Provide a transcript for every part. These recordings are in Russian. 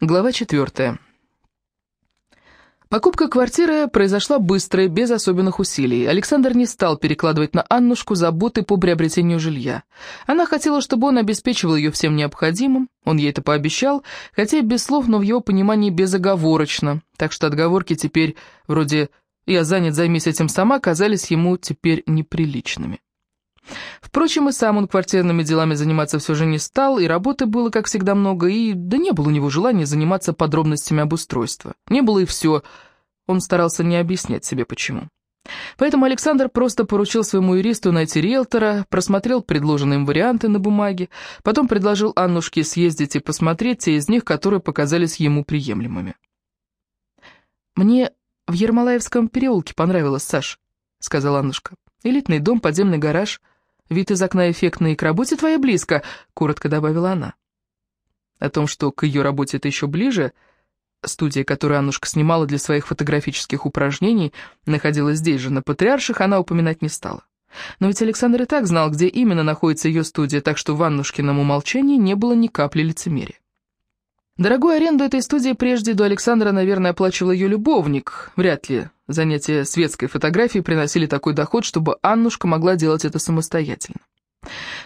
Глава четвертая. Покупка квартиры произошла быстро, без особенных усилий. Александр не стал перекладывать на Аннушку заботы по приобретению жилья. Она хотела, чтобы он обеспечивал ее всем необходимым, он ей это пообещал, хотя и без слов, но в его понимании безоговорочно, так что отговорки теперь, вроде «я занят, займись этим сама», казались ему теперь неприличными. Впрочем, и сам он квартирными делами заниматься все же не стал, и работы было, как всегда, много, и да не было у него желания заниматься подробностями обустройства. Не было и все. Он старался не объяснять себе, почему. Поэтому Александр просто поручил своему юристу найти риэлтора, просмотрел предложенные им варианты на бумаге, потом предложил Аннушке съездить и посмотреть те из них, которые показались ему приемлемыми. «Мне в Ермолаевском переулке понравилось, Саш», — сказала Аннушка. «Элитный дом, подземный гараж». Вид из окна эффектный, к работе твоя близко», — коротко добавила она. О том, что к ее работе это еще ближе, студия, которую Аннушка снимала для своих фотографических упражнений, находилась здесь же, на Патриарших, она упоминать не стала. Но ведь Александр и так знал, где именно находится ее студия, так что в Аннушкином умолчании не было ни капли лицемерия. Дорогую аренду этой студии прежде до Александра, наверное, оплачивал ее любовник. Вряд ли занятия светской фотографией приносили такой доход, чтобы Аннушка могла делать это самостоятельно.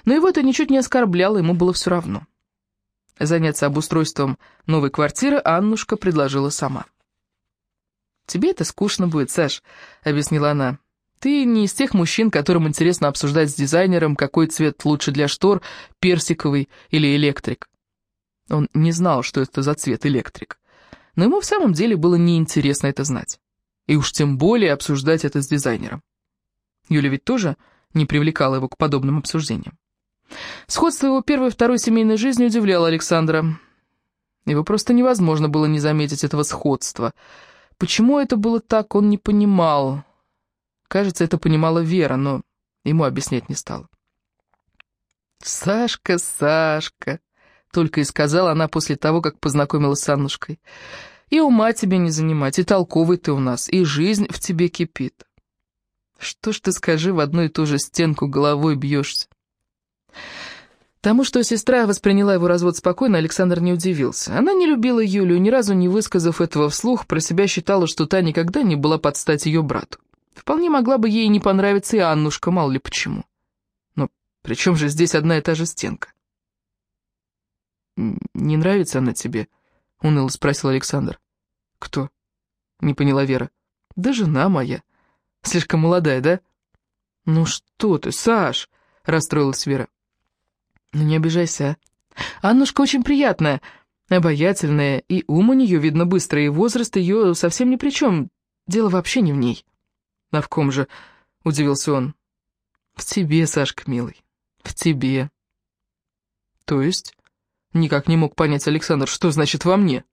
Но его это ничуть не оскорбляло, ему было все равно. Заняться обустройством новой квартиры Аннушка предложила сама. «Тебе это скучно будет, Саш», — объяснила она. «Ты не из тех мужчин, которым интересно обсуждать с дизайнером, какой цвет лучше для штор, персиковый или электрик. Он не знал, что это за цвет электрик. Но ему в самом деле было неинтересно это знать. И уж тем более обсуждать это с дизайнером. Юля ведь тоже не привлекала его к подобным обсуждениям. Сходство его первой и второй семейной жизни удивляло Александра. Его просто невозможно было не заметить этого сходства. Почему это было так, он не понимал. Кажется, это понимала Вера, но ему объяснять не стала. «Сашка, Сашка!» Только и сказала она после того, как познакомилась с Аннушкой. «И ума тебе не занимать, и толковый ты у нас, и жизнь в тебе кипит. Что ж ты, скажи, в одну и ту же стенку головой бьешься?» Тому, что сестра восприняла его развод спокойно, Александр не удивился. Она не любила Юлю, ни разу не высказав этого вслух, про себя считала, что та никогда не была под стать ее брату. Вполне могла бы ей не понравиться и Аннушка, мало ли почему. Но при чем же здесь одна и та же стенка? «Не нравится она тебе?» — уныло спросил Александр. «Кто?» — не поняла Вера. «Да жена моя. Слишком молодая, да?» «Ну что ты, Саш!» — расстроилась Вера. «Ну не обижайся, а. Аннушка очень приятная, обаятельная, и ум у нее, видно, быстрый, и возраст ее совсем ни при чем. Дело вообще не в ней». «А в ком же?» — удивился он. «В тебе, Сашка, милый, в тебе». «То есть?» Никак не мог понять Александр, что значит «во мне».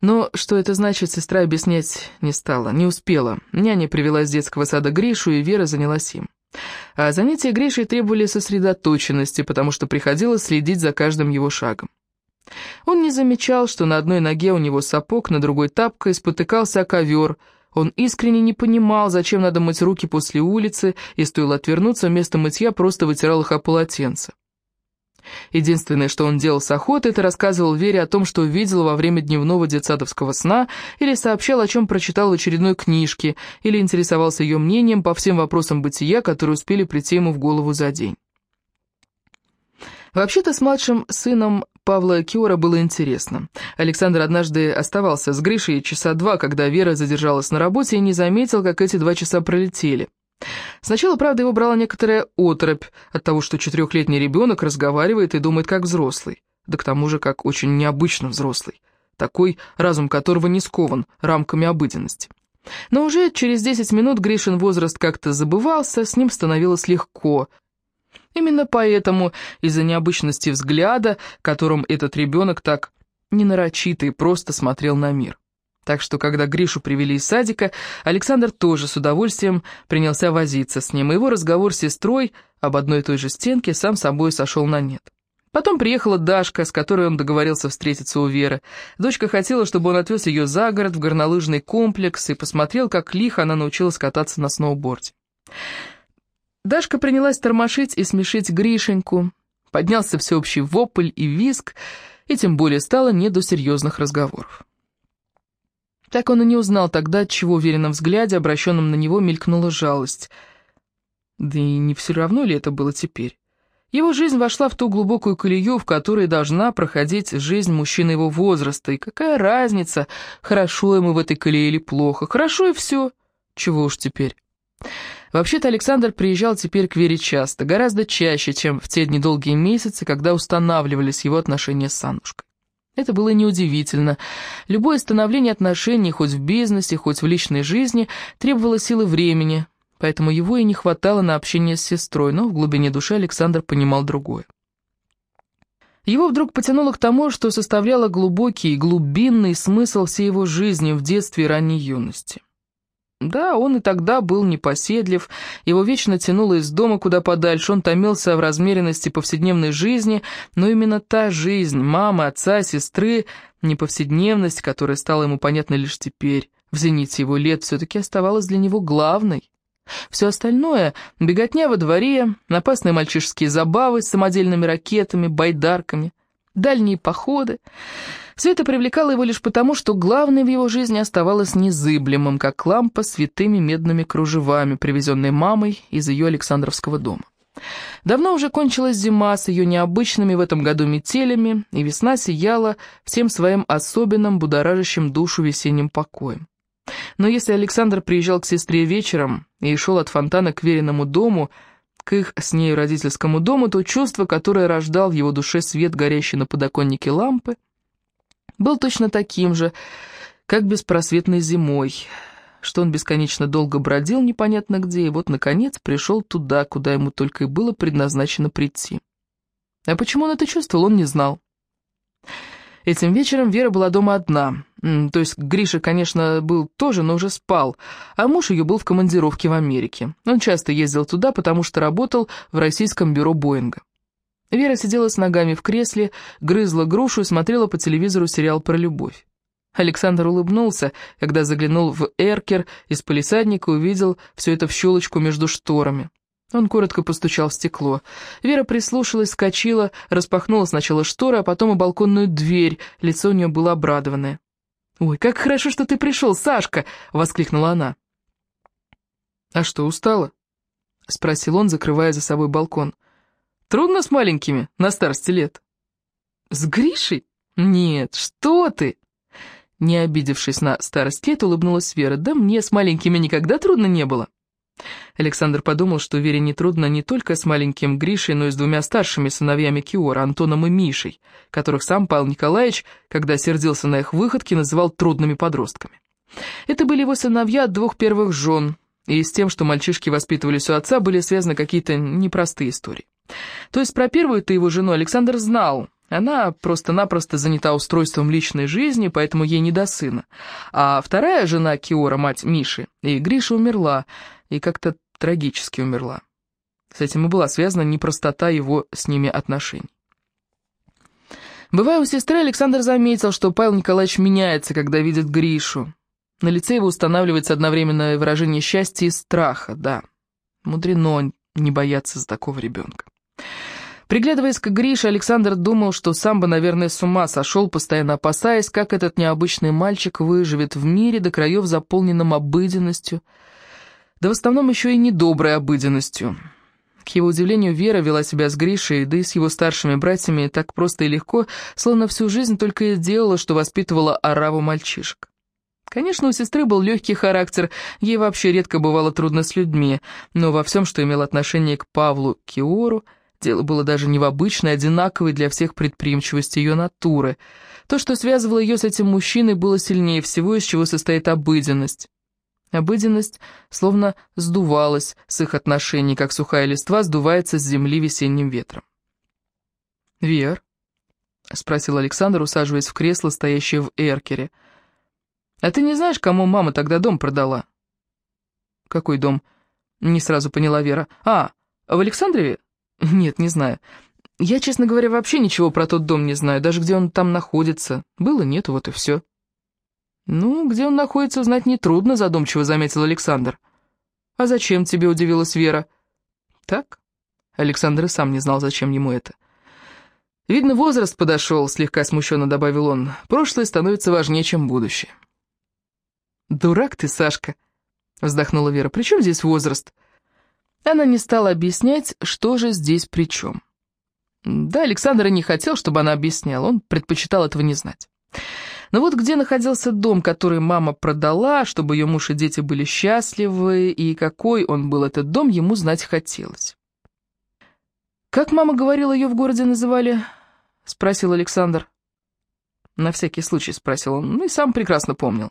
Но что это значит, сестра объяснять не стала, не успела. Няня привела с детского сада Гришу, и Вера занялась им. А занятия Гришей требовали сосредоточенности, потому что приходилось следить за каждым его шагом. Он не замечал, что на одной ноге у него сапог, на другой тапка, и спотыкался о ковер. Он искренне не понимал, зачем надо мыть руки после улицы, и стоило отвернуться, вместо мытья просто вытирал их о полотенце. Единственное, что он делал с охотой, это рассказывал Вере о том, что увидел во время дневного детсадовского сна, или сообщал, о чем прочитал в очередной книжке, или интересовался ее мнением по всем вопросам бытия, которые успели прийти ему в голову за день. Вообще-то с младшим сыном Павла Киора было интересно. Александр однажды оставался с Гришей часа два, когда Вера задержалась на работе и не заметил, как эти два часа пролетели. Сначала, правда, его брала некоторая оторопь от того, что четырехлетний ребенок разговаривает и думает как взрослый, да к тому же как очень необычно взрослый, такой, разум которого не скован рамками обыденности. Но уже через 10 минут Гришин возраст как-то забывался, с ним становилось легко. Именно поэтому, из-за необычности взгляда, которым этот ребенок так ненарочито и просто смотрел на мир. Так что, когда Гришу привели из садика, Александр тоже с удовольствием принялся возиться с ним, и его разговор с сестрой об одной и той же стенке сам собой сошел на нет. Потом приехала Дашка, с которой он договорился встретиться у Веры. Дочка хотела, чтобы он отвез ее за город в горнолыжный комплекс и посмотрел, как лихо она научилась кататься на сноуборде. Дашка принялась тормошить и смешить Гришеньку. Поднялся всеобщий вопль и виск, и тем более стало не до серьезных разговоров. Так он и не узнал тогда, чего в уверенном взгляде, обращенном на него, мелькнула жалость. Да и не все равно ли это было теперь? Его жизнь вошла в ту глубокую колею, в которой должна проходить жизнь мужчины его возраста. И какая разница, хорошо ему в этой колее или плохо? Хорошо и все. Чего уж теперь. Вообще-то Александр приезжал теперь к Вере часто, гораздо чаще, чем в те недолгие месяцы, когда устанавливались его отношения с Аннушкой. Это было неудивительно. Любое становление отношений, хоть в бизнесе, хоть в личной жизни, требовало силы времени, поэтому его и не хватало на общение с сестрой, но в глубине души Александр понимал другое. Его вдруг потянуло к тому, что составляло глубокий и глубинный смысл всей его жизни в детстве и ранней юности. Да, он и тогда был непоседлив, его вечно тянуло из дома куда подальше, он томился в размеренности повседневной жизни, но именно та жизнь, мамы, отца, сестры, неповседневность, которая стала ему понятна лишь теперь, в зените его лет, все-таки оставалась для него главной. Все остальное — беготня во дворе, опасные мальчишеские забавы с самодельными ракетами, байдарками, дальние походы — все это привлекало его лишь потому, что главное в его жизни оставалось незыблемым, как лампа с святыми медными кружевами, привезенной мамой из ее Александровского дома. Давно уже кончилась зима с ее необычными в этом году метелями, и весна сияла всем своим особенным, будоражащим душу весенним покоем. Но если Александр приезжал к сестре вечером и шел от фонтана к веренному дому, к их с нею родительскому дому, то чувство, которое рождал в его душе свет, горящий на подоконнике лампы, был точно таким же, как беспросветной зимой, что он бесконечно долго бродил непонятно где, и вот, наконец, пришел туда, куда ему только и было предназначено прийти. А почему он это чувствовал, он не знал. Этим вечером Вера была дома одна. То есть Гриша, конечно, был тоже, но уже спал, а муж ее был в командировке в Америке. Он часто ездил туда, потому что работал в российском бюро Боинга. Вера сидела с ногами в кресле, грызла грушу и смотрела по телевизору сериал про любовь. Александр улыбнулся, когда заглянул в эркер из полисадника и увидел все это в щелочку между шторами. Он коротко постучал в стекло. Вера прислушалась, скочила, распахнула сначала шторы, а потом и балконную дверь. Лицо у нее было обрадованное. «Ой, как хорошо, что ты пришел, Сашка!» — воскликнула она. «А что, устала?» — спросил он, закрывая за собой балкон. Трудно с маленькими на старости лет?» «С Гришей? Нет, что ты!» Не обидевшись на старость лет, улыбнулась Вера. «Да мне с маленькими никогда трудно не было». Александр подумал, что Вере не трудно не только с маленьким Гришей, но и с двумя старшими сыновьями Киора, Антоном и Мишей, которых сам Павел Николаевич, когда сердился на их выходки, называл трудными подростками. Это были его сыновья от двух первых жен, и с тем, что мальчишки воспитывались у отца, были связаны какие-то непростые истории. То есть про первую-то его жену Александр знал. Она просто-напросто занята устройством личной жизни, поэтому ей не до сына. А вторая жена Киора, мать Миши, и Гриша умерла, и как-то трагически умерла. С этим и была связана непростота его с ними отношений. Бывая у сестры, Александр заметил, что Павел Николаевич меняется, когда видит Гришу. На лице его устанавливается одновременное выражение счастья и страха, да. Мудрено не бояться за такого ребенка. Приглядываясь к Грише, Александр думал, что сам бы, наверное, с ума сошел, постоянно опасаясь, как этот необычный мальчик выживет в мире до краев, заполненном обыденностью, да в основном еще и недоброй обыденностью. К его удивлению, Вера вела себя с Гришей, да и с его старшими братьями так просто и легко, словно всю жизнь только и делала, что воспитывала ораву мальчишек. Конечно, у сестры был легкий характер, ей вообще редко бывало трудно с людьми, но во всем, что имело отношение к Павлу Киору, дело было даже не в обычной, одинаковой для всех предприимчивости ее натуры. То, что связывало ее с этим мужчиной, было сильнее всего, из чего состоит обыденность. Обыденность словно сдувалась с их отношений, как сухая листва сдувается с земли весенним ветром. «Вер?» — спросил Александр, усаживаясь в кресло, стоящее в эркере — а ты не знаешь, кому мама тогда дом продала?» «Какой дом?» — не сразу поняла Вера. «А, в Александрове?» «Нет, не знаю. Я, честно говоря, вообще ничего про тот дом не знаю, даже где он там находится. Было, нет, вот и все». «Ну, где он находится, узнать нетрудно», — задумчиво заметил Александр. «А зачем тебе?» — удивилась Вера. «Так?» Александр и сам не знал, зачем ему это. «Видно, возраст подошел», — слегка смущенно добавил он. «Прошлое становится важнее, чем будущее». «Дурак ты, Сашка», — вздохнула Вера. «При чем здесь возраст?» Она не стала объяснять, что же здесь при чем. Да, Александр и не хотел, чтобы она объясняла, он предпочитал этого не знать. Но вот где находился дом, который мама продала, чтобы ее муж и дети были счастливы, и какой он был этот дом, ему знать хотелось. «Как мама говорила, ее в городе называли?» — спросил Александр. На всякий случай спросил он, ну и сам прекрасно помнил.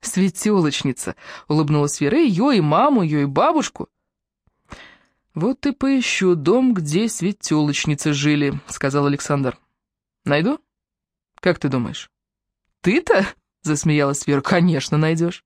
«Светелочница», — улыбнулась Вера, — «ее и маму, ее и бабушку». «Вот и поищу дом, где светелочницы жили», — сказал Александр. «Найду? Как ты думаешь?» «Ты-то?» — засмеялась Вера. «Конечно найдешь».